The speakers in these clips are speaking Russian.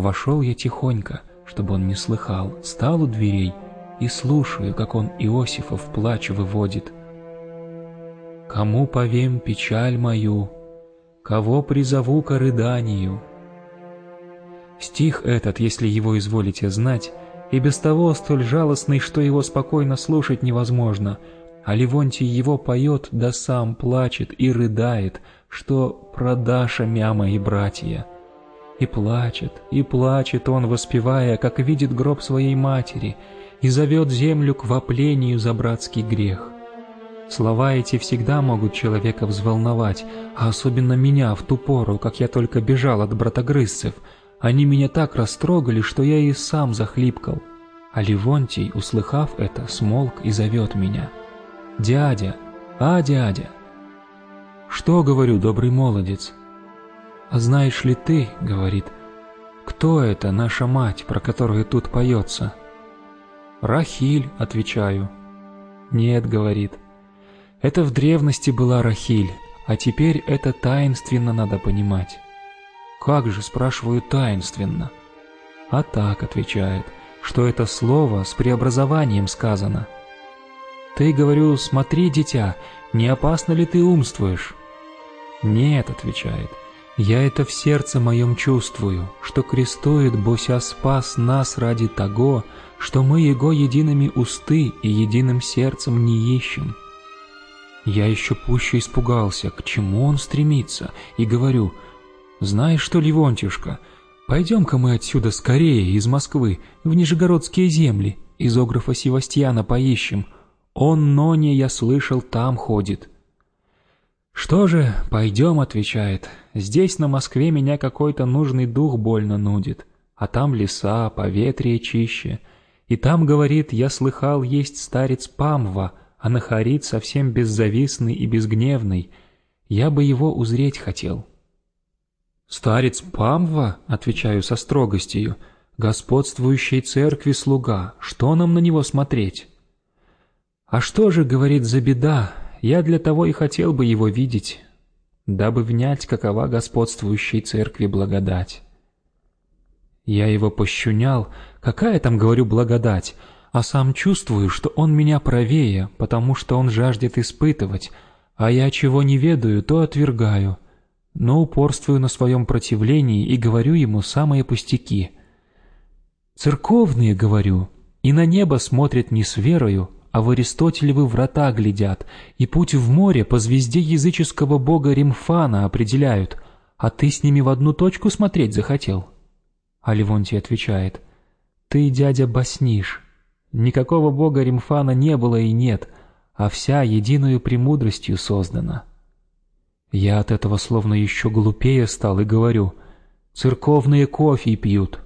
Вошел я тихонько, чтобы он не слыхал, стал у дверей и слушаю, как он Иосифов плач выводит. «Кому повем печаль мою, кого призову к рыданию?» Стих этот, если его изволите знать, и без того столь жалостный, что его спокойно слушать невозможно, а Ливонтий его поет, да сам плачет и рыдает, что продаша мя мои братья. И плачет, и плачет он, воспевая, как видит гроб своей матери, и зовет землю к воплению за братский грех. Слова эти всегда могут человека взволновать, а особенно меня в ту пору, как я только бежал от братогрызцев — они меня так растрогали, что я и сам захлипкал. А Ливонтий, услыхав это, смолк и зовет меня. «Дядя! А, дядя!» «Что, — говорю, добрый молодец?» «А знаешь ли ты, — говорит, — кто это наша мать, про которую тут поется?» «Рахиль», — отвечаю. «Нет, — говорит, — это в древности была Рахиль, а теперь это таинственно надо понимать». «Как же?» – спрашиваю таинственно. «А так», – отвечает, – «что это слово с преобразованием сказано». «Ты, говорю, смотри, дитя, не опасно ли ты умствуешь?» «Нет», — отвечает, — «я это в сердце моем чувствую, что крестует Бося спас нас ради того, что мы Его едиными усты и единым сердцем не ищем». Я еще пуще испугался, к чему он стремится, и говорю — «Знаешь что, Ливонтюшка, пойдем-ка мы отсюда скорее, из Москвы, в Нижегородские земли, изографа Севастьяна поищем. Он, Ноне, я слышал, там ходит». «Что же, пойдем», — отвечает. «Здесь, на Москве, меня какой-то нужный дух больно нудит, а там леса, поветрие чище. И там, говорит, я слыхал, есть старец Памва, а Нахарит совсем беззавистный и безгневный. Я бы его узреть хотел». «Старец Памва», — отвечаю со строгостью, — «господствующей церкви слуга, что нам на него смотреть?» «А что же, — говорит, — за беда, я для того и хотел бы его видеть, дабы внять, какова господствующей церкви благодать». Я его пощунял, какая там, говорю, благодать, а сам чувствую, что он меня правее, потому что он жаждет испытывать, а я чего не ведаю, то отвергаю — но упорствую на своем противлении и говорю ему самые пустяки. «Церковные, — говорю, — и на небо смотрят не с верою, а в Аристотелевы врата глядят, и путь в море по звезде языческого бога Римфана определяют, а ты с ними в одну точку смотреть захотел?» А Левонтий отвечает, «Ты, дядя, баснишь. Никакого бога Римфана не было и нет, а вся единую премудростью создана». Я от этого словно еще глупее стал и говорю, «Церковные кофе пьют».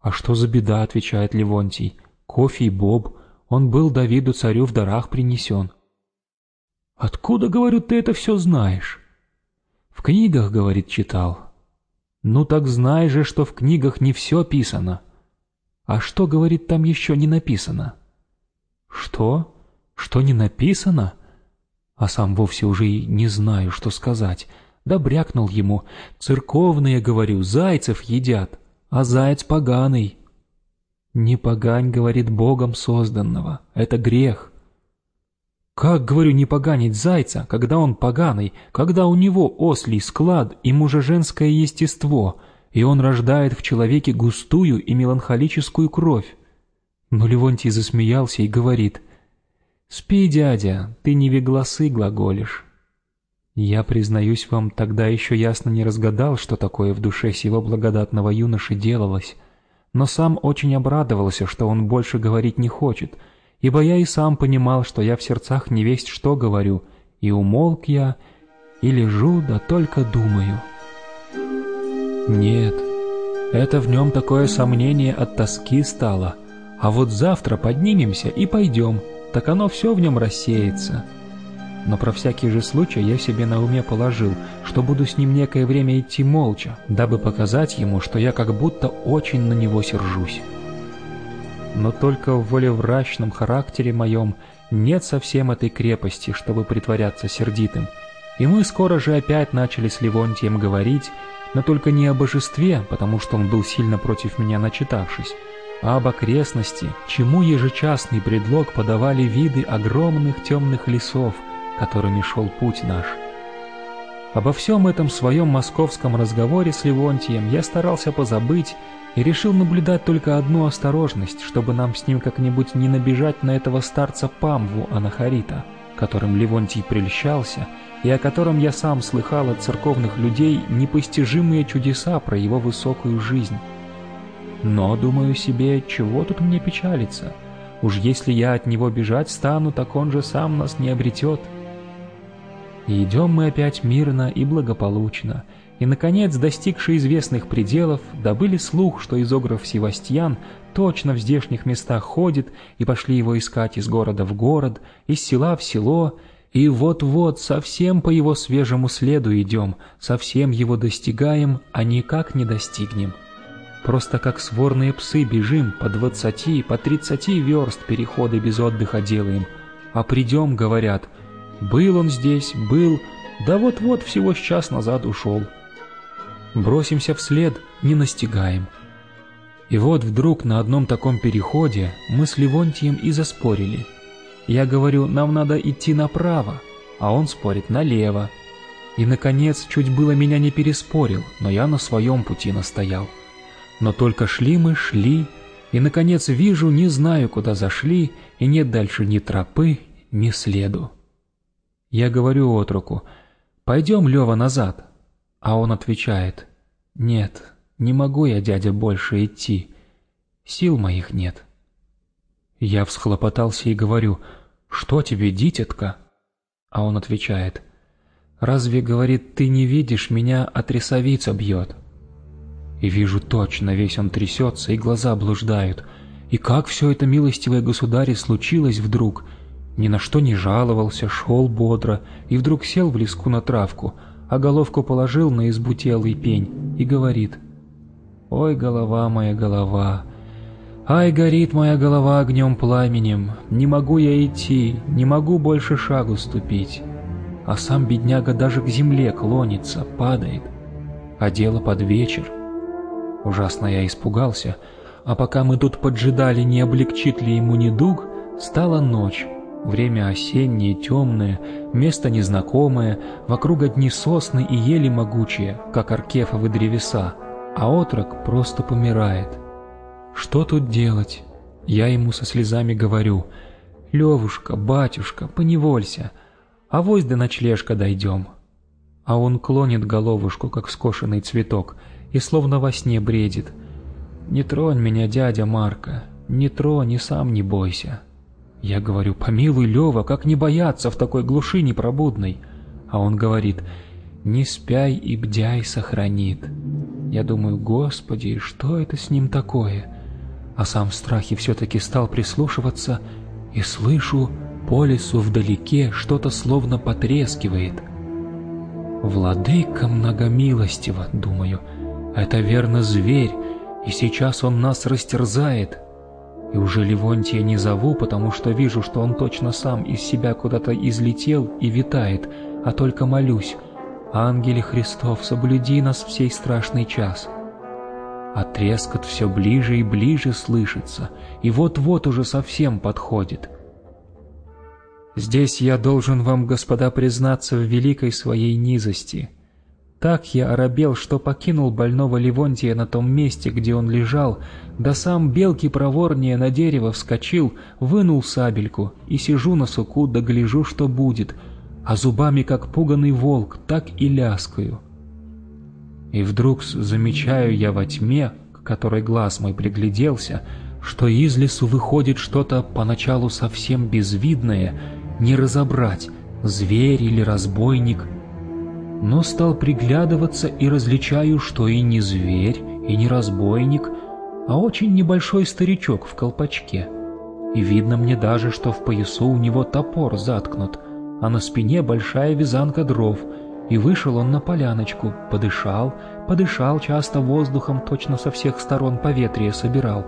«А что за беда?» — отвечает Левонтий. «Кофе и боб, он был Давиду царю в дарах принесен». «Откуда, говорю, ты это все знаешь?» «В книгах, — говорит, — читал». «Ну так знай же, что в книгах не все писано». «А что, — говорит, — там еще не написано?» «Что? Что не написано?» а сам вовсе уже и не знаю, что сказать. Да брякнул ему. «Церковные, говорю, зайцев едят, а заяц поганый». «Не погань, — говорит, — Богом созданного, это грех». «Как, — говорю, — не поганить зайца, когда он поганый, когда у него ослий склад и мужа-женское естество, и он рождает в человеке густую и меланхолическую кровь?» Но Левонтий засмеялся и говорит — «Спи, дядя, ты не вегласы глаголишь». Я, признаюсь вам, тогда еще ясно не разгадал, что такое в душе сего благодатного юноши делалось, но сам очень обрадовался, что он больше говорить не хочет, ибо я и сам понимал, что я в сердцах не весть что говорю, и умолк я, и лежу, да только думаю. Нет, это в нем такое сомнение от тоски стало, а вот завтра поднимемся и пойдем, так оно все в нем рассеется. Но про всякий же случай я себе на уме положил, что буду с ним некое время идти молча, дабы показать ему, что я как будто очень на него сержусь. Но только в волеврачном характере моем нет совсем этой крепости, чтобы притворяться сердитым, и мы скоро же опять начали с Левонтием говорить, но только не о божестве, потому что он был сильно против меня начитавшись, а об окрестности, чему ежечасный предлог подавали виды огромных темных лесов, которыми шел путь наш. Обо всем этом своем московском разговоре с Левонтием я старался позабыть и решил наблюдать только одну осторожность, чтобы нам с ним как-нибудь не набежать на этого старца Памву Анахарита, которым Левонтий прельщался, и о котором я сам слыхал от церковных людей непостижимые чудеса про его высокую жизнь. Но, думаю себе, чего тут мне печалиться? Уж если я от него бежать стану, так он же сам нас не обретет. И идем мы опять мирно и благополучно, и, наконец, достигши известных пределов, добыли слух, что изограф Севастьян точно в здешних местах ходит, и пошли его искать из города в город, из села в село, и вот-вот совсем по его свежему следу идем, совсем его достигаем, а никак не достигнем. Просто как сворные псы бежим по двадцати, по тридцати верст переходы без отдыха делаем, а придем, говорят, был он здесь, был, да вот-вот всего с час назад ушел. Бросимся вслед, не настигаем. И вот вдруг на одном таком переходе мы с Левонтием и заспорили. Я говорю, нам надо идти направо, а он спорит налево. И, наконец, чуть было меня не переспорил, но я на своем пути настоял. Но только шли мы, шли, и, наконец, вижу, не знаю, куда зашли, и нет дальше ни тропы, ни следу. Я говорю отруку, «Пойдем, Лева, назад». А он отвечает, «Нет, не могу я, дядя, больше идти. Сил моих нет». Я всхлопотался и говорю, «Что тебе, дитятка?» А он отвечает, «Разве, — говорит, — ты не видишь, меня от рисовица бьет?» И вижу точно, весь он трясется, и глаза блуждают. И как все это, милостивое государь, случилось вдруг — ни на что не жаловался, шел бодро и вдруг сел в леску на травку, а головку положил на избутелый пень и говорит «Ой, голова моя, голова, ай, горит моя голова огнем пламенем, не могу я идти, не могу больше шагу ступить». А сам бедняга даже к земле клонится, падает, а дело под вечер. Ужасно я испугался, а пока мы тут поджидали, не облегчит ли ему недуг, стала ночь. Время осеннее, темное, место незнакомое, вокруг одни сосны и ели могучие, как аркефовы древеса, а отрок просто помирает. Что тут делать? Я ему со слезами говорю, «Левушка, батюшка, поневолься, а вось до ночлежка дойдем». А он клонит головушку, как скошенный цветок, и словно во сне бредит. «Не тронь меня, дядя Марка, не тронь и сам не бойся». Я говорю, помилуй, Лева, как не бояться в такой глуши непробудной? А он говорит, не спяй и бдяй сохранит. Я думаю, господи, что это с ним такое? А сам в страхе все-таки стал прислушиваться и слышу, по лесу вдалеке что-то словно потрескивает. «Владыка многомилостиво», — думаю, — «это верно зверь, и сейчас он нас растерзает». И уже Левонтия не зову, потому что вижу, что он точно сам из себя куда-то излетел и витает, а только молюсь. Ангеле Христов, соблюди нас в сей страшный час. А трескот все ближе и ближе слышится, и вот-вот уже совсем подходит. Здесь я должен вам, господа, признаться в великой своей низости — так я оробел, что покинул больного Ливонтия на том месте, где он лежал, да сам белки проворнее на дерево вскочил, вынул сабельку и сижу на суку да гляжу, что будет, а зубами, как пуганный волк, так и ляскаю. И вдруг замечаю я во тьме, к которой глаз мой пригляделся, что из лесу выходит что-то поначалу совсем безвидное, не разобрать, зверь или разбойник — но стал приглядываться и различаю, что и не зверь, и не разбойник, а очень небольшой старичок в колпачке. И видно мне даже, что в поясу у него топор заткнут, а на спине большая вязанка дров, и вышел он на поляночку, подышал, подышал часто воздухом, точно со всех сторон поветрие собирал.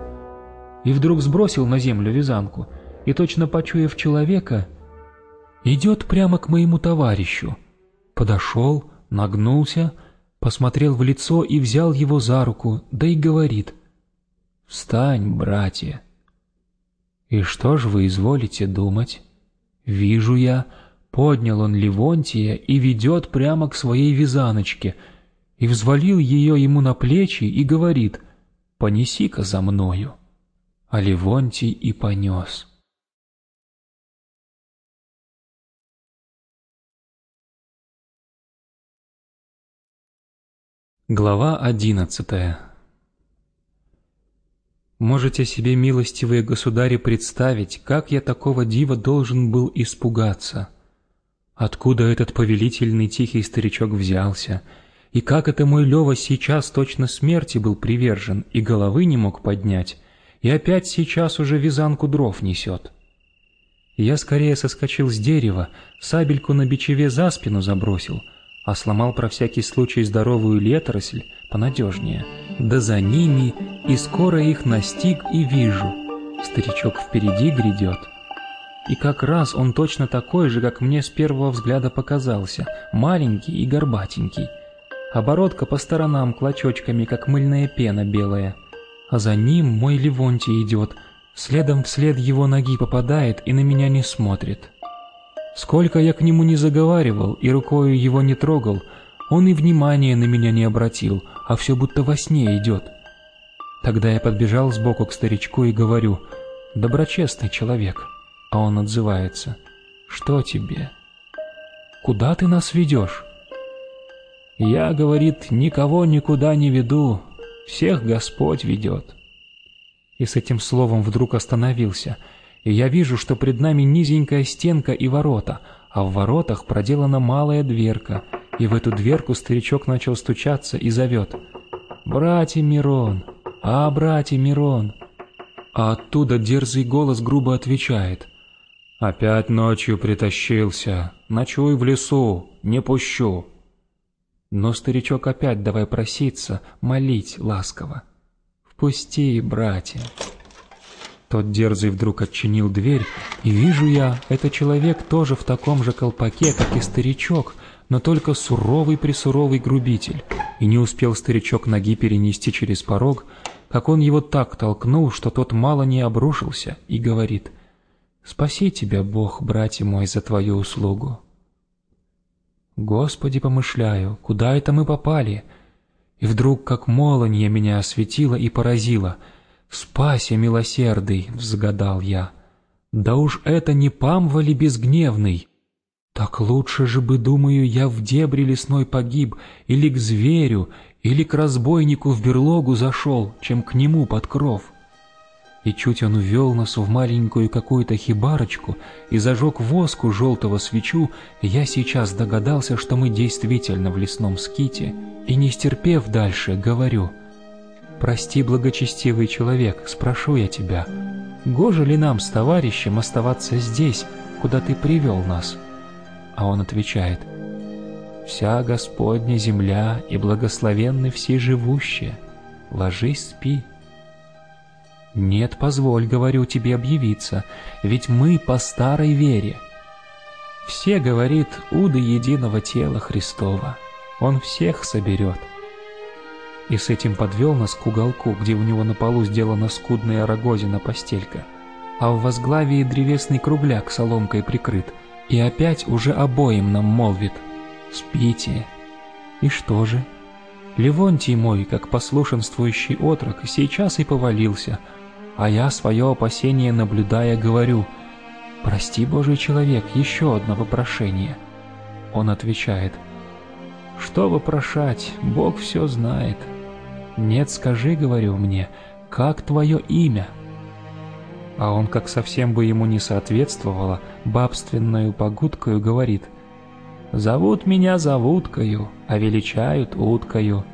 И вдруг сбросил на землю вязанку, и точно почуяв человека, идет прямо к моему товарищу — подошел, нагнулся, посмотрел в лицо и взял его за руку, да и говорит «Встань, братья!» И что ж вы изволите думать? Вижу я, поднял он Левонтия и ведет прямо к своей вязаночке, и взвалил ее ему на плечи и говорит «Понеси-ка за мною». А Левонтий и понес. Глава одиннадцатая Можете себе, милостивые государи, представить, как я такого дива должен был испугаться? Откуда этот повелительный тихий старичок взялся? И как это мой Лева сейчас точно смерти был привержен и головы не мог поднять, и опять сейчас уже вязанку дров несет? Я скорее соскочил с дерева, сабельку на бичеве за спину забросил, а сломал про всякий случай здоровую леторосль понадежнее — да за ними, и скоро их настиг и вижу. Старичок впереди грядет. И как раз он точно такой же, как мне с первого взгляда показался, маленький и горбатенький. Оборотка по сторонам клочочками, как мыльная пена белая. А за ним мой Левонтий идет, следом вслед его ноги попадает и на меня не смотрит. Сколько я к нему не заговаривал и рукою его не трогал, он и внимания на меня не обратил, а все будто во сне идет. Тогда я подбежал сбоку к старичку и говорю, «Доброчестный человек». А он отзывается, «Что тебе? Куда ты нас ведешь?» «Я, — говорит, — никого никуда не веду, всех Господь ведет». И с этим словом вдруг остановился, и я вижу, что пред нами низенькая стенка и ворота, а в воротах проделана малая дверка — и в эту дверку старичок начал стучаться и зовет «Братья Мирон! А, братья Мирон!» А оттуда дерзый голос грубо отвечает «Опять ночью притащился, ночуй в лесу, не пущу». Но старичок опять давай проситься, молить ласково. «Впусти, братья!» Тот дерзый вдруг отчинил дверь, и вижу я, это человек тоже в таком же колпаке, как и старичок, но только суровый-присуровый грубитель, и не успел старичок ноги перенести через порог, как он его так толкнул, что тот мало не обрушился, и говорит «Спаси тебя, Бог, братья мой, за твою услугу». Господи, помышляю, куда это мы попали? И вдруг, как молния, меня осветила и поразила. «Спася, милосердый!» — взгадал я. «Да уж это не памвали безгневный!» Так лучше же бы, думаю, я в дебри лесной погиб, или к зверю, или к разбойнику в берлогу зашел, чем к нему под кров. И чуть он ввел нас в маленькую какую-то хибарочку и зажег воску желтого свечу, я сейчас догадался, что мы действительно в лесном ските, и, не стерпев дальше, говорю, «Прости, благочестивый человек, спрошу я тебя, гоже ли нам с товарищем оставаться здесь, куда ты привел нас?» А он отвечает, «Вся Господня земля и благословенны все живущие, ложись, спи». «Нет, позволь, говорю тебе, объявиться, ведь мы по старой вере». Все, говорит, уды единого тела Христова, Он всех соберет. И с этим подвел нас к уголку, где у него на полу сделана скудная рогозина постелька, а в возглавии древесный кругляк соломкой прикрыт — и опять уже обоим нам молвит «Спите». И что же? Левонтий мой, как послушенствующий отрок, сейчас и повалился, а я свое опасение наблюдая говорю «Прости, Божий человек, еще одно вопрошение». Он отвечает «Что вопрошать, Бог все знает». «Нет, скажи, — говорю мне, — как твое имя?» а он, как совсем бы ему не соответствовало, бабственную погудкою говорит «Зовут меня зовуткою, а величают уткою».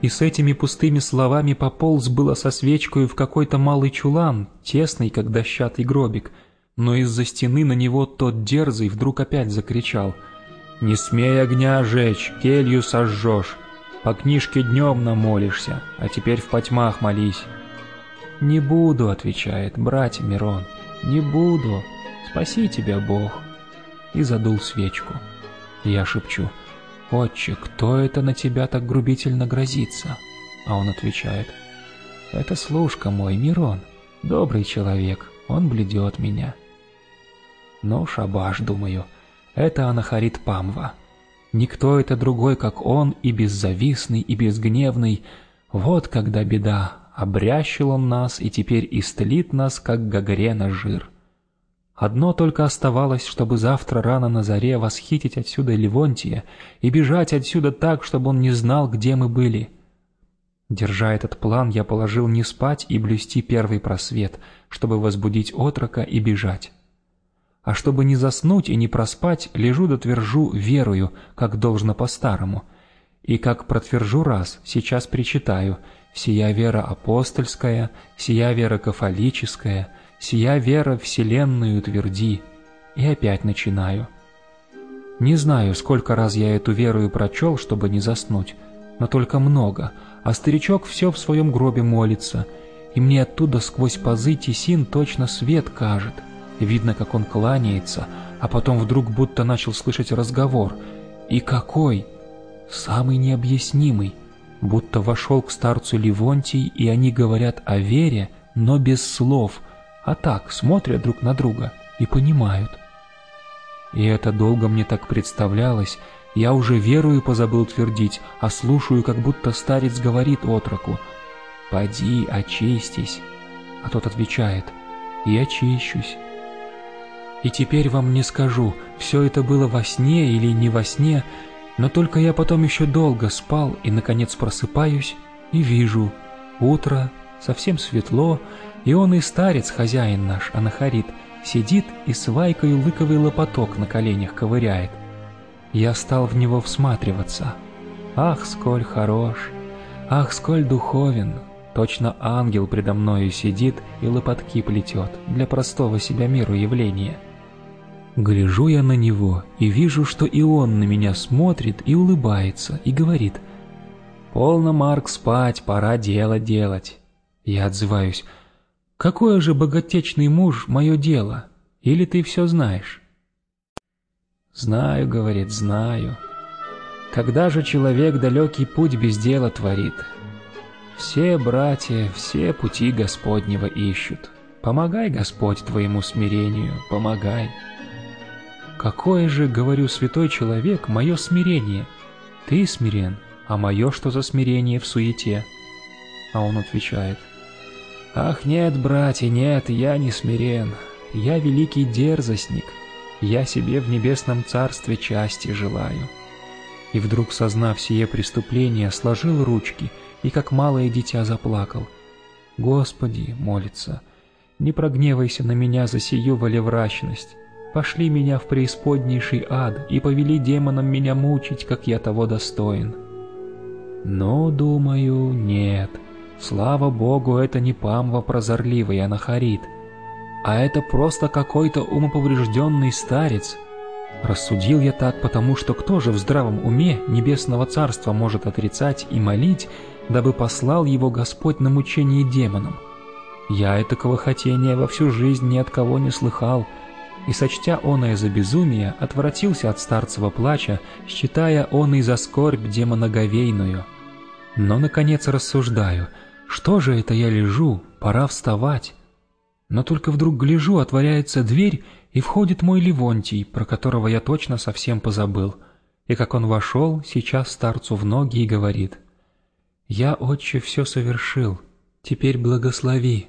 И с этими пустыми словами пополз было со свечкою в какой-то малый чулан, тесный, как дощатый гробик, но из-за стены на него тот дерзый вдруг опять закричал «Не смей огня жечь, келью сожжешь, по книжке днем намолишься, а теперь в потьмах молись». «Не буду», — отвечает, — «братья Мирон, не буду, спаси тебя Бог». И задул свечку. Я шепчу, «Отче, кто это на тебя так грубительно грозится?» А он отвечает, «Это служка мой, Мирон, добрый человек, он бледет меня». Но шабаш, думаю, это Анахарит Памва. Никто это другой, как он, и беззавистный, и безгневный. Вот когда беда, обрящил он нас и теперь истлит нас, как гагрена жир. Одно только оставалось, чтобы завтра рано на заре восхитить отсюда Ливонтия и бежать отсюда так, чтобы он не знал, где мы были. Держа этот план, я положил не спать и блюсти первый просвет, чтобы возбудить отрока и бежать. А чтобы не заснуть и не проспать, лежу да твержу верую, как должно по-старому. И как протвержу раз, сейчас причитаю, сия вера апостольская, сия вера кафолическая — сия вера вселенную тверди, и опять начинаю. Не знаю, сколько раз я эту веру и прочел, чтобы не заснуть, но только много, а старичок все в своем гробе молится, и мне оттуда сквозь пазы тесин точно свет кажет. Видно, как он кланяется, а потом вдруг будто начал слышать разговор. И какой! Самый необъяснимый. Будто вошел к старцу Ливонтий, и они говорят о вере, но без слов — а так смотрят друг на друга и понимают. И это долго мне так представлялось, я уже верую позабыл твердить, а слушаю, как будто старец говорит отроку «Поди, очистись», а тот отвечает «И очищусь». И теперь вам не скажу, все это было во сне или не во сне, но только я потом еще долго спал и, наконец, просыпаюсь и вижу, утро, совсем светло, и он и старец, хозяин наш, Анахарит, сидит и свайкой лыковый лопоток на коленях ковыряет. Я стал в него всматриваться. Ах, сколь хорош! Ах, сколь духовен! Точно ангел предо мною сидит и лопотки плетет для простого себя миру явления. Гляжу я на него и вижу, что и он на меня смотрит и улыбается, и говорит «Полно, Марк, спать, пора дело делать». Я отзываюсь Какое же богатечный муж мое дело? Или ты все знаешь? Знаю, говорит, знаю. Когда же человек далекий путь без дела творит? Все братья, все пути Господнего ищут. Помогай, Господь, твоему смирению, помогай. Какое же, говорю, святой человек, мое смирение? Ты смирен, а мое что за смирение в суете? А он отвечает, Ах нет, братья, нет, я не смирен. Я великий дерзостник. Я себе в небесном царстве части желаю. И вдруг, сознав сие преступление, сложил ручки и, как малое дитя, заплакал. «Господи!» — молится. «Не прогневайся на меня за сию волеврачность. Пошли меня в преисподнейший ад и повели демонам меня мучить, как я того достоин». Но, думаю, нет — Слава богу, это не Памва прозорливый анахарит, а это просто какой-то умоповрежденный старец. Рассудил я так, потому что кто же в здравом уме небесного царства может отрицать и молить, дабы послал его Господь на мучение демонам? Я этакого хотения во всю жизнь ни от кого не слыхал, и, сочтя оное за безумие, отвратился от старцева плача, считая он и за скорбь демоноговейную. Но, наконец, рассуждаю — что же это я лежу, пора вставать. Но только вдруг гляжу, отворяется дверь, и входит мой Ливонтий, про которого я точно совсем позабыл. И как он вошел, сейчас старцу в ноги и говорит, «Я, отче, все совершил, теперь благослови».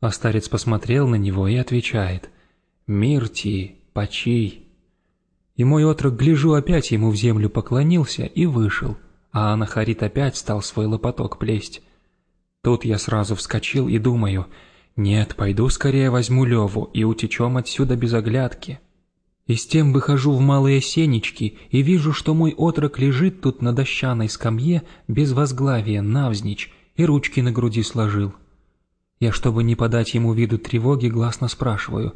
А старец посмотрел на него и отвечает, «Мир ти, почей». И мой отрок, гляжу, опять ему в землю поклонился и вышел, а Анахарит опять стал свой лопоток плесть. Тут я сразу вскочил и думаю, нет, пойду скорее возьму Леву и утечем отсюда без оглядки. И с тем выхожу в малые сенечки и вижу, что мой отрок лежит тут на дощаной скамье без возглавия, навзничь, и ручки на груди сложил. Я, чтобы не подать ему виду тревоги, гласно спрашиваю,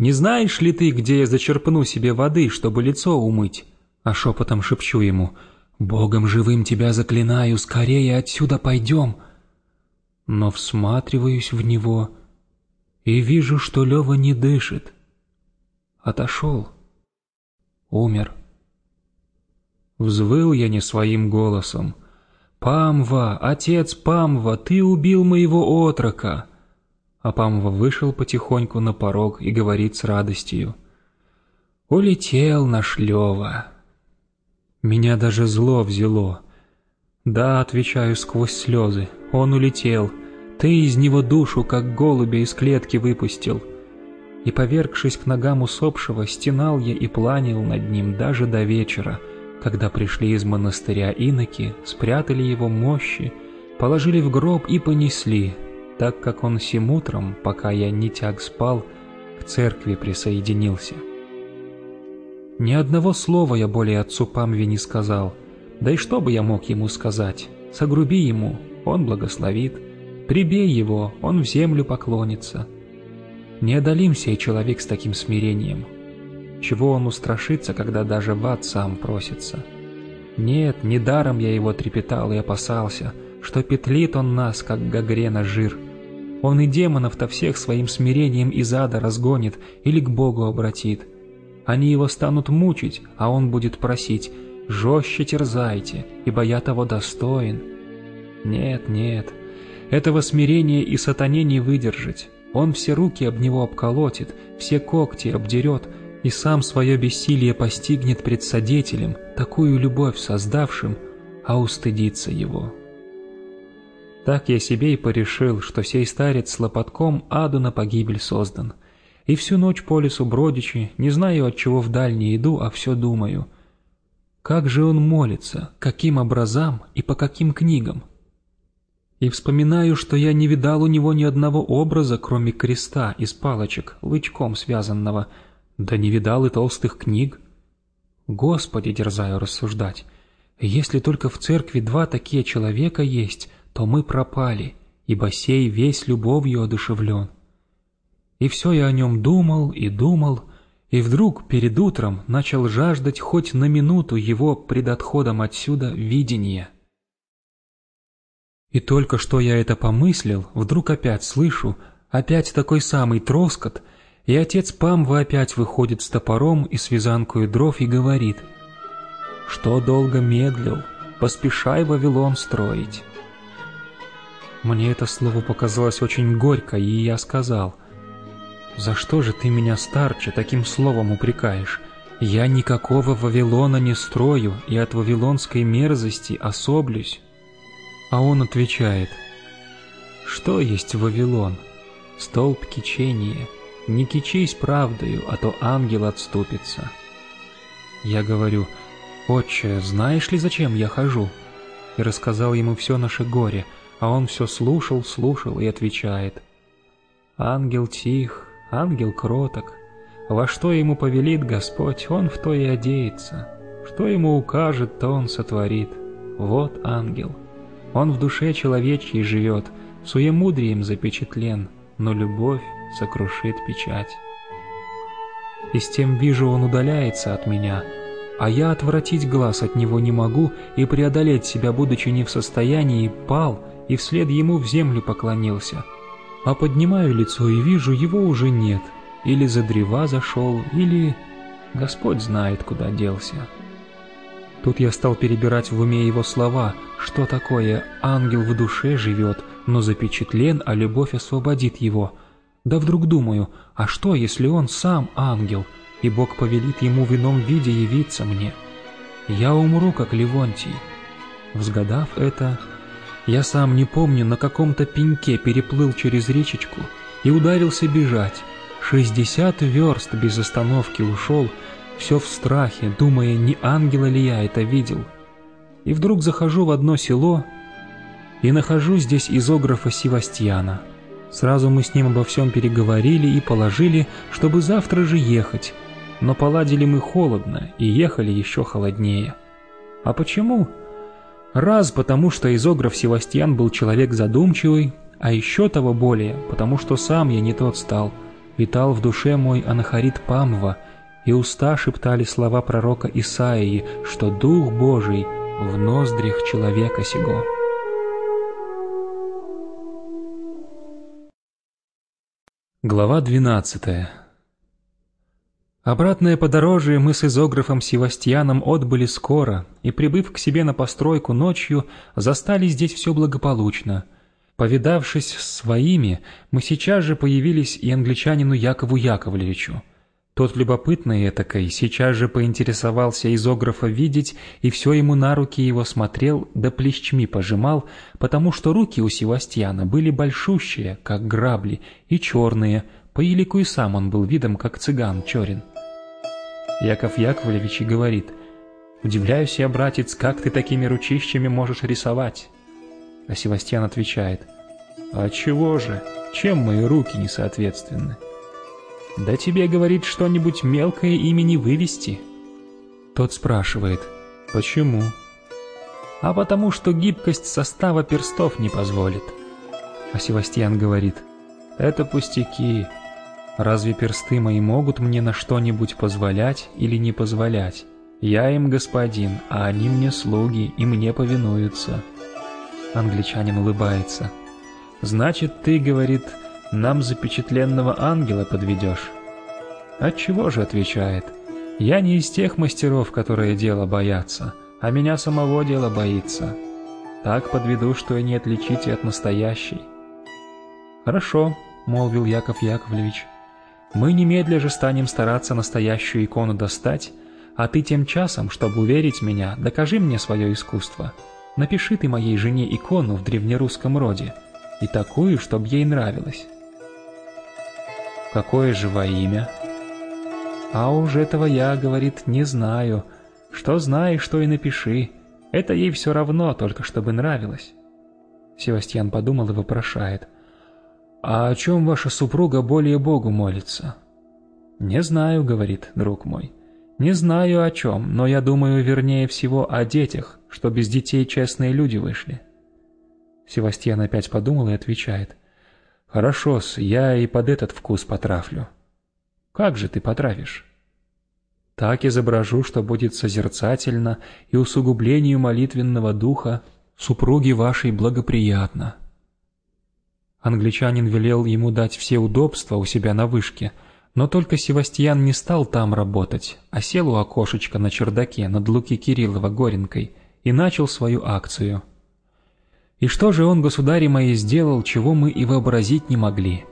«Не знаешь ли ты, где я зачерпну себе воды, чтобы лицо умыть?» А шепотом шепчу ему, «Богом живым тебя заклинаю, скорее отсюда пойдем!» но всматриваюсь в него и вижу, что Лева не дышит. Отошел. Умер. Взвыл я не своим голосом. «Памва, отец Памва, ты убил моего отрока!» А Памва вышел потихоньку на порог и говорит с радостью. «Улетел наш Лева!» Меня даже зло взяло. «Да», — отвечаю сквозь слезы, — «он улетел. Ты из него душу, как голубя, из клетки выпустил». И, повергшись к ногам усопшего, стенал я и планил над ним даже до вечера, когда пришли из монастыря иноки, спрятали его мощи, положили в гроб и понесли, так как он сим утром, пока я не тяг спал, к церкви присоединился. Ни одного слова я более отцу Памве не сказал, да и что бы я мог ему сказать? Согруби ему, он благословит. Прибей его, он в землю поклонится. Не одолим сей человек с таким смирением. Чего он устрашится, когда даже в ад сам просится? Нет, недаром я его трепетал и опасался, что петлит он нас, как гагрена жир. Он и демонов-то всех своим смирением из ада разгонит или к Богу обратит. Они его станут мучить, а он будет просить — жестче терзайте, ибо я того достоин. Нет, нет, этого смирения и сатане не выдержать. Он все руки об него обколотит, все когти обдерет, и сам свое бессилие постигнет пред содетелем, такую любовь создавшим, а устыдится его. Так я себе и порешил, что сей старец с лопатком аду на погибель создан. И всю ночь по лесу бродичи, не знаю, от чего вдаль не иду, а все думаю — как же он молится, каким образам и по каким книгам? И вспоминаю, что я не видал у него ни одного образа, кроме креста из палочек, лычком связанного, да не видал и толстых книг. Господи, дерзаю рассуждать, если только в церкви два такие человека есть, то мы пропали, ибо сей весь любовью одушевлен. И все я о нем думал и думал, и вдруг перед утром начал жаждать хоть на минуту его пред отходом отсюда видения. И только что я это помыслил, вдруг опять слышу, опять такой самый троскот, и отец Памва опять выходит с топором и с вязанкой дров и говорит, «Что долго медлил, поспешай Вавилон строить». Мне это слово показалось очень горько, и я сказал, «За что же ты меня, старче, таким словом упрекаешь? Я никакого Вавилона не строю и от вавилонской мерзости особлюсь». А он отвечает, «Что есть Вавилон? Столб кичения. Не кичись правдою, а то ангел отступится». Я говорю, «Отче, знаешь ли, зачем я хожу?» И рассказал ему все наше горе, а он все слушал, слушал и отвечает, «Ангел тих, ангел кроток. Во что ему повелит Господь, он в то и одеется. Что ему укажет, то он сотворит. Вот ангел. Он в душе человечьей живет, суемудрием запечатлен, но любовь сокрушит печать. И с тем вижу, он удаляется от меня, а я отвратить глаз от него не могу и преодолеть себя, будучи не в состоянии, пал и вслед ему в землю поклонился — а поднимаю лицо и вижу, его уже нет. Или за древа зашел, или... Господь знает, куда делся. Тут я стал перебирать в уме его слова, что такое «ангел в душе живет, но запечатлен, а любовь освободит его». Да вдруг думаю, а что, если он сам ангел, и Бог повелит ему в ином виде явиться мне? Я умру, как Левонтий. Взгадав это, я сам не помню, на каком-то пеньке переплыл через речечку и ударился бежать. Шестьдесят верст без остановки ушел, все в страхе, думая, не ангела ли я это видел. И вдруг захожу в одно село и нахожу здесь изографа Севастьяна. Сразу мы с ним обо всем переговорили и положили, чтобы завтра же ехать. Но поладили мы холодно и ехали еще холоднее. А почему? Раз потому, что изограф Севастьян был человек задумчивый, а еще того более, потому что сам я не тот стал. Витал в душе мой анахарит Памва, и уста шептали слова пророка Исаии, что Дух Божий в ноздрях человека сего. Глава 12 Обратное подорожье мы с изографом Севастьяном отбыли скоро, и, прибыв к себе на постройку ночью, застали здесь все благополучно. Повидавшись с своими, мы сейчас же появились и англичанину Якову Яковлевичу. Тот любопытный этакой сейчас же поинтересовался изографа видеть, и все ему на руки его смотрел, да плечми пожимал, потому что руки у Севастьяна были большущие, как грабли, и черные, по елику и сам он был видом, как цыган черен. Яков Яковлевич и говорит, «Удивляюсь я, братец, как ты такими ручищами можешь рисовать?» А Севастьян отвечает, «А чего же? Чем мои руки не соответственны?» «Да тебе, говорит, что-нибудь мелкое имени вывести?» Тот спрашивает, «Почему?» «А потому что гибкость состава перстов не позволит». А Севастьян говорит, «Это пустяки, Разве персты мои могут мне на что-нибудь позволять или не позволять? Я им господин, а они мне слуги и мне повинуются. Англичанин улыбается. Значит, ты, говорит, нам запечатленного ангела подведешь? Отчего же, отвечает, я не из тех мастеров, которые дело боятся, а меня самого дело боится. Так подведу, что и не отличите от настоящей. Хорошо, молвил Яков Яковлевич. Мы немедля же станем стараться настоящую икону достать, а ты тем часом, чтобы уверить меня, докажи мне свое искусство. Напиши ты моей жене икону в древнерусском роде, и такую, чтобы ей нравилось. Какое же во имя? А уж этого я, говорит, не знаю. Что знаешь, что и напиши. Это ей все равно, только чтобы нравилось. Севастьян подумал и вопрошает — «А о чем ваша супруга более Богу молится?» «Не знаю», — говорит друг мой. «Не знаю о чем, но я думаю, вернее всего, о детях, что без детей честные люди вышли». Севастьян опять подумал и отвечает. «Хорошо-с, я и под этот вкус потрафлю». «Как же ты потравишь?» «Так изображу, что будет созерцательно и усугублению молитвенного духа супруги вашей благоприятно». Англичанин велел ему дать все удобства у себя на вышке, но только Севастьян не стал там работать, а сел у окошечка на чердаке над Луки Кириллова Горенкой и начал свою акцию. И что же он, государи мои, сделал, чего мы и вообразить не могли?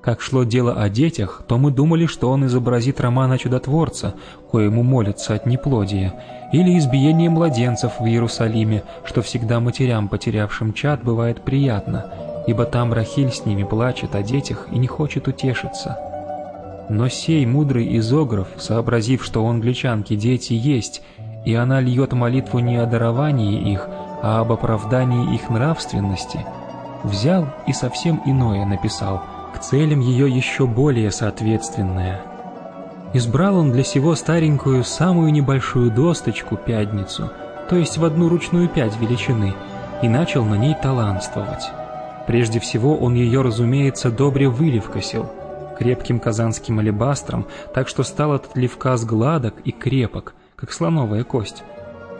Как шло дело о детях, то мы думали, что он изобразит романа чудотворца, коему молятся от неплодия, или избиение младенцев в Иерусалиме, что всегда матерям, потерявшим чад, бывает приятно – ибо там Рахиль с ними плачет о детях и не хочет утешиться. Но сей мудрый изограф, сообразив, что у англичанки дети есть, и она льет молитву не о даровании их, а об оправдании их нравственности, взял и совсем иное написал, к целям ее еще более соответственное. Избрал он для сего старенькую самую небольшую досточку, пятницу, то есть в одну ручную пять величины, и начал на ней талантствовать. Прежде всего он ее, разумеется, добре выливкосил, крепким казанским алебастром, так что стал этот левказ гладок и крепок, как слоновая кость.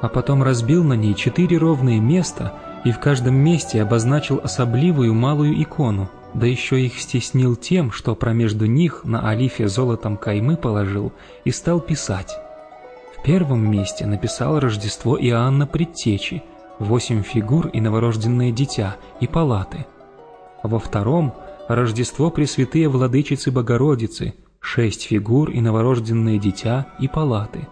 А потом разбил на ней четыре ровные места и в каждом месте обозначил особливую малую икону, да еще их стеснил тем, что промежду них на олифе золотом каймы положил и стал писать. В первом месте написал Рождество Иоанна Предтечи, восемь фигур и новорожденное дитя, и палаты – во втором – Рождество Пресвятые Владычицы Богородицы, шесть фигур и новорожденное дитя и палаты.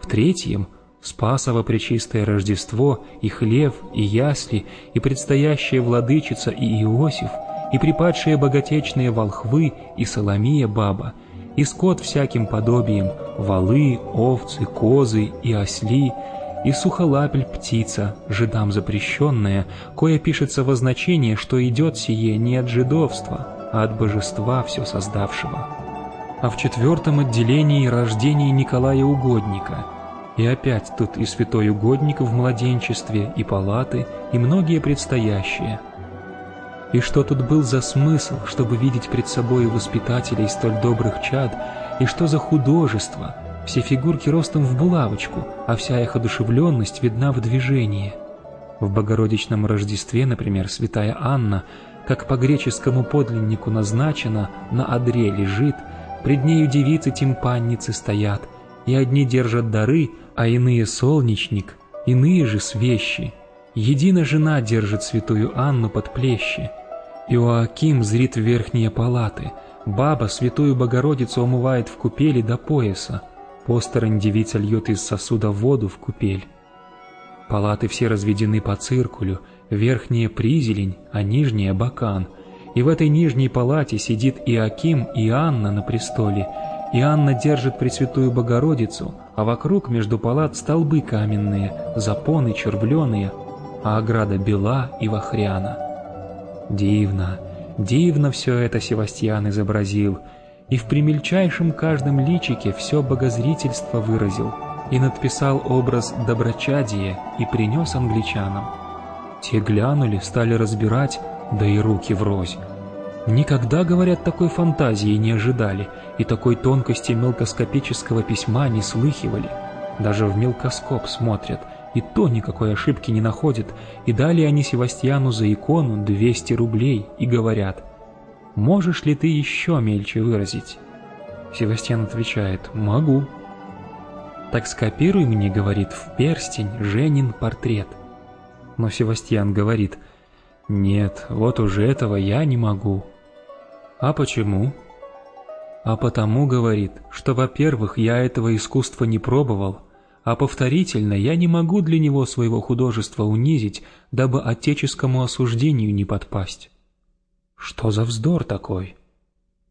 В третьем – Спасово Пречистое Рождество и хлев, и ясли, и предстоящая Владычица и Иосиф, и припадшие богатечные волхвы и Соломия Баба, и скот всяким подобием, валы, овцы, козы и осли – и сухолапель птица, жидам запрещенная, кое пишется во значении, что идет сие не от жидовства, а от божества все создавшего. А в четвертом отделении рождение Николая Угодника. И опять тут и святой угодник в младенчестве, и палаты, и многие предстоящие. И что тут был за смысл, чтобы видеть пред собой воспитателей столь добрых чад, и что за художество — все фигурки ростом в булавочку, а вся их одушевленность видна в движении. В Богородичном Рождестве, например, святая Анна, как по греческому подлиннику назначена, на одре лежит, пред нею девицы-тимпанницы стоят, и одни держат дары, а иные солнечник, иные же свещи. Едина жена держит святую Анну под плещи. Иоаким зрит в верхние палаты, баба святую Богородицу омывает в купели до пояса, посторонь девица льет из сосуда воду в купель. Палаты все разведены по циркулю, верхняя призелень, а нижняя бакан. И в этой нижней палате сидит Иаким и Анна на престоле, и Анна держит Пресвятую Богородицу, а вокруг между палат столбы каменные, запоны червленые, а ограда бела и вахряна. Дивно, дивно все это Севастьян изобразил, и в примельчайшем каждом личике все богозрительство выразил — и надписал образ доброчадия и принес англичанам. Те глянули, стали разбирать, да и руки врозь. Никогда, говорят, такой фантазии не ожидали и такой тонкости мелкоскопического письма не слыхивали. Даже в мелкоскоп смотрят, и то никакой ошибки не находят, и дали они Севастьяну за икону 200 рублей и говорят, «Можешь ли ты еще мельче выразить?» Севастьян отвечает, «Могу». Так скопируй мне, говорит, в перстень Женин портрет. Но Севастьян говорит, нет, вот уже этого я не могу. А почему? А потому, говорит, что, во-первых, я этого искусства не пробовал, а повторительно я не могу для него своего художества унизить, дабы отеческому осуждению не подпасть. Что за вздор такой?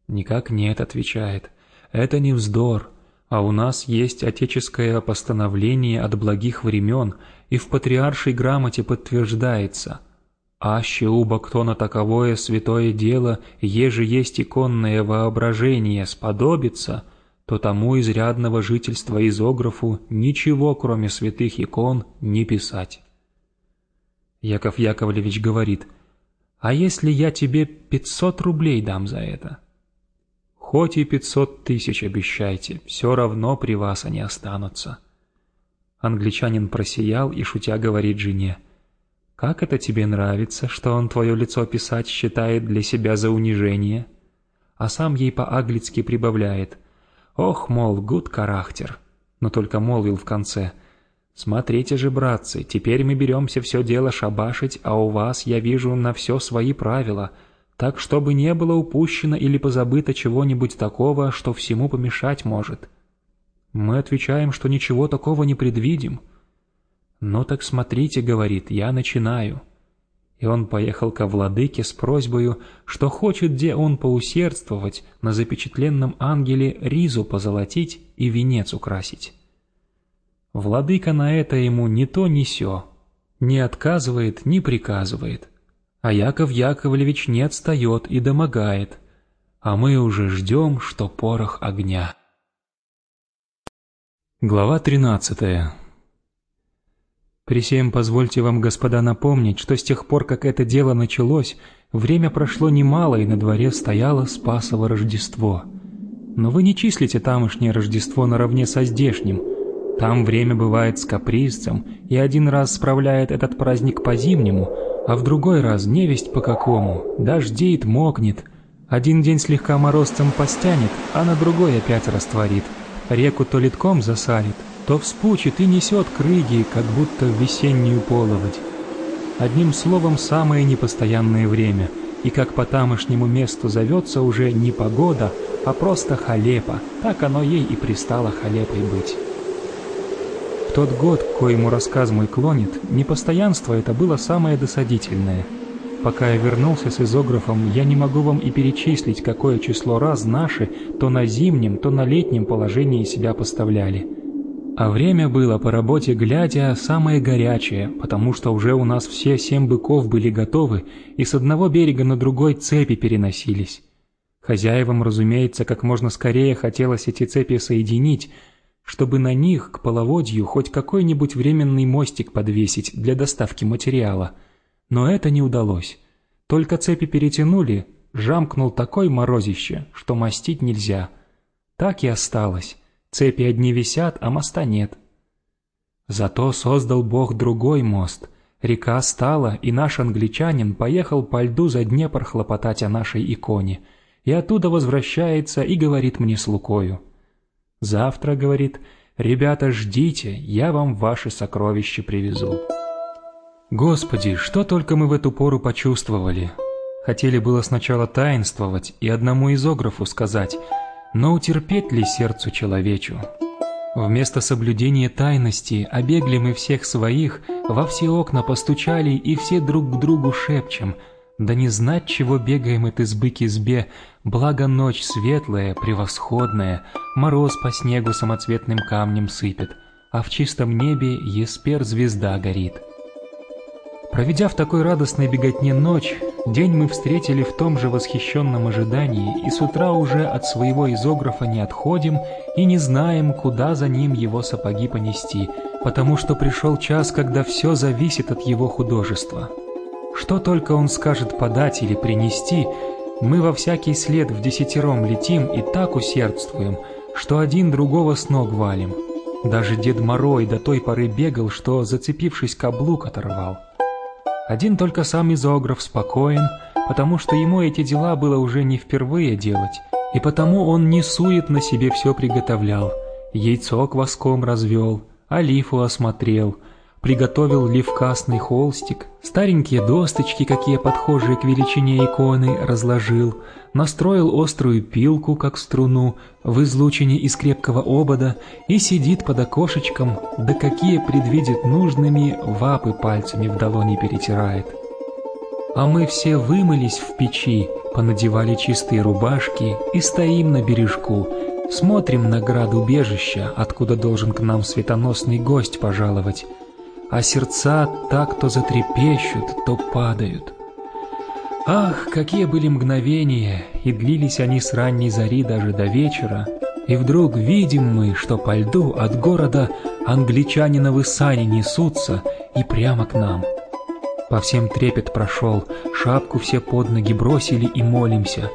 Никак нет, отвечает. Это не вздор, а у нас есть отеческое постановление от благих времен, и в патриаршей грамоте подтверждается «Аще убо кто на таковое святое дело, еже есть иконное воображение, сподобится», то тому изрядного жительства изографу ничего, кроме святых икон, не писать. Яков Яковлевич говорит, «А если я тебе пятьсот рублей дам за это?» Хоть и пятьсот тысяч обещайте, все равно при вас они останутся. Англичанин просиял и, шутя, говорит жене, «Как это тебе нравится, что он твое лицо писать считает для себя за унижение?» А сам ей по-аглицки прибавляет, «Ох, мол, гуд характер», но только молвил в конце, «Смотрите же, братцы, теперь мы беремся все дело шабашить, а у вас, я вижу, на все свои правила — так чтобы не было упущено или позабыто чего-нибудь такого, что всему помешать может. Мы отвечаем, что ничего такого не предвидим. «Ну так смотрите», — говорит, — «я начинаю». И он поехал ко владыке с просьбою, что хочет где он поусердствовать, на запечатленном ангеле ризу позолотить и венец украсить. Владыка на это ему ни то ни сё, не отказывает, не приказывает — а Яков Яковлевич не отстает и домогает, а мы уже ждем, что порох огня. Глава 13 При всем позвольте вам, господа, напомнить, что с тех пор, как это дело началось, время прошло немало, и на дворе стояло Спасово Рождество. Но вы не числите тамошнее Рождество наравне со здешним. Там время бывает с капризцем, и один раз справляет этот праздник по-зимнему – а в другой раз невесть по какому, дождеет, мокнет. Один день слегка морозцем постянет, а на другой опять растворит. Реку то литком засалит, то вспучит и несет крыги, как будто в весеннюю половодь. Одним словом, самое непостоянное время, и как по тамошнему месту зовется уже не погода, а просто халепа, так оно ей и пристало халепой быть тот год, к коему рассказ мой клонит, непостоянство это было самое досадительное. Пока я вернулся с изографом, я не могу вам и перечислить, какое число раз наши то на зимнем, то на летнем положении себя поставляли. А время было по работе глядя самое горячее, потому что уже у нас все семь быков были готовы и с одного берега на другой цепи переносились. Хозяевам, разумеется, как можно скорее хотелось эти цепи соединить, чтобы на них к половодью хоть какой-нибудь временный мостик подвесить для доставки материала. Но это не удалось. Только цепи перетянули, жамкнул такой морозище, что мастить нельзя. Так и осталось. Цепи одни висят, а моста нет. Зато создал Бог другой мост. Река стала, и наш англичанин поехал по льду за Днепр хлопотать о нашей иконе. и оттуда возвращается и говорит мне с Лукою. «Завтра, — говорит, — ребята, ждите, я вам ваши сокровища привезу». Господи, что только мы в эту пору почувствовали. Хотели было сначала таинствовать и одному изографу сказать, но утерпеть ли сердцу человечу? Вместо соблюдения тайности обегли мы всех своих, во все окна постучали и все друг к другу шепчем — да не знать, чего бегаем от избы к избе, благо ночь светлая, превосходная, мороз по снегу самоцветным камнем сыпет, а в чистом небе еспер звезда горит. Проведя в такой радостной беготне ночь, день мы встретили в том же восхищенном ожидании и с утра уже от своего изографа не отходим и не знаем, куда за ним его сапоги понести, потому что пришел час, когда все зависит от его художества. Что только он скажет подать или принести, мы во всякий след в десятером летим и так усердствуем, что один другого с ног валим. Даже Дед Морой до той поры бегал, что, зацепившись, каблук оторвал. Один только сам изограф спокоен, потому что ему эти дела было уже не впервые делать, и потому он не сует на себе все приготовлял, яйцо кваском развел, олифу осмотрел — приготовил левкасный холстик, старенькие досточки, какие подхожие к величине иконы, разложил, настроил острую пилку, как струну, в излучине из крепкого обода и сидит под окошечком, да какие предвидит нужными, вапы пальцами в долони перетирает. А мы все вымылись в печи, понадевали чистые рубашки и стоим на бережку, смотрим на град убежища, откуда должен к нам светоносный гость пожаловать, а сердца так то затрепещут, то падают. Ах, какие были мгновения, и длились они с ранней зари даже до вечера, и вдруг видим мы, что по льду от города англичаниновы сани несутся и прямо к нам. По всем трепет прошел, шапку все под ноги бросили и молимся.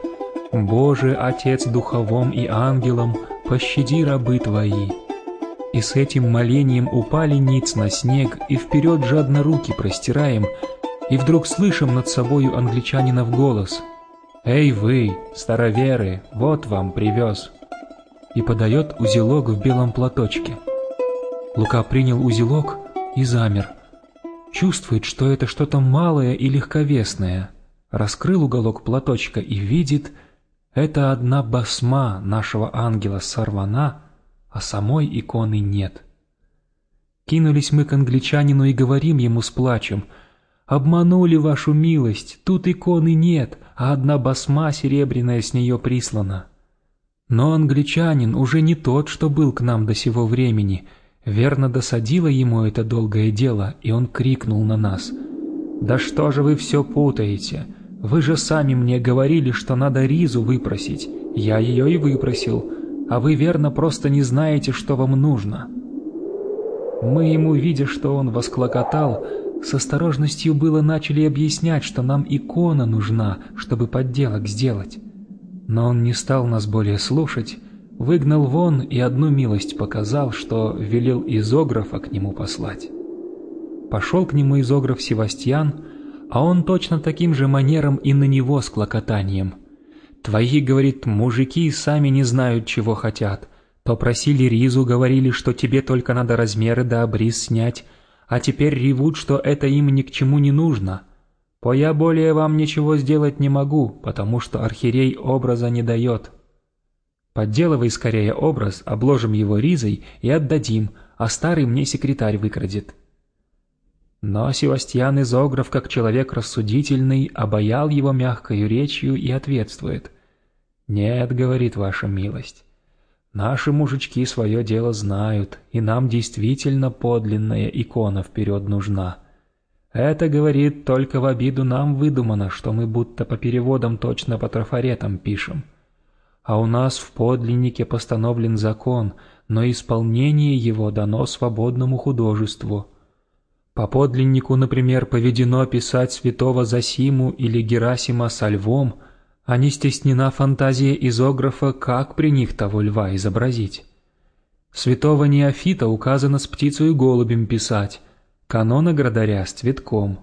«Боже, Отец духовом и ангелом, пощади рабы Твои!» И с этим молением упали ниц на снег и вперед жадно руки простираем, и вдруг слышим над собою англичанинов голос. «Эй вы, староверы, вот вам привез!» И подает узелок в белом платочке. Лука принял узелок и замер. Чувствует, что это что-то малое и легковесное. Раскрыл уголок платочка и видит, это одна басма нашего ангела Сарвана — а самой иконы нет. Кинулись мы к англичанину и говорим ему с плачем, «Обманули вашу милость, тут иконы нет, а одна басма серебряная с нее прислана». Но англичанин уже не тот, что был к нам до сего времени. Верно досадило ему это долгое дело, и он крикнул на нас. «Да что же вы все путаете? Вы же сами мне говорили, что надо ризу выпросить. Я ее и выпросил а вы верно просто не знаете, что вам нужно». Мы ему, видя, что он восклокотал, с осторожностью было начали объяснять, что нам икона нужна, чтобы подделок сделать. Но он не стал нас более слушать, выгнал вон и одну милость показал, что велел изографа к нему послать. Пошел к нему изограф Севастьян, а он точно таким же манером и на него с клокотанием. Твои, говорит, мужики сами не знают, чего хотят. То просили Ризу, говорили, что тебе только надо размеры да обрис снять, а теперь ревут, что это им ни к чему не нужно. По я более вам ничего сделать не могу, потому что архиерей образа не дает. Подделывай скорее образ, обложим его ризой и отдадим, а старый мне секретарь выкрадет». Но Севастьян Изограф, как человек рассудительный, обаял его мягкою речью и ответствует. «Нет, — говорит ваша милость, — наши мужички свое дело знают, и нам действительно подлинная икона вперед нужна. Это, — говорит, — только в обиду нам выдумано, что мы будто по переводам точно по трафаретам пишем. А у нас в подлиннике постановлен закон, но исполнение его дано свободному художеству». По подлиннику, например, поведено писать святого Засиму или Герасима со львом, а не стеснена фантазия изографа, как при них того льва изобразить. Святого Неофита указано с птицей и голубем писать, канона Градаря с цветком,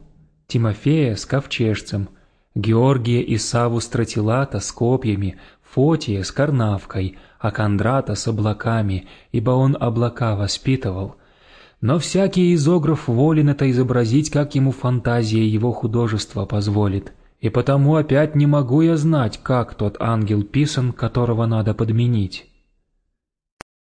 Тимофея с ковчежцем, Георгия и Саву Стратилата с копьями, Фотия с карнавкой, а Кондрата с облаками, ибо он облака воспитывал. Но всякий изограф волен это изобразить, как ему фантазия его художества позволит. И потому опять не могу я знать, как тот ангел писан, которого надо подменить.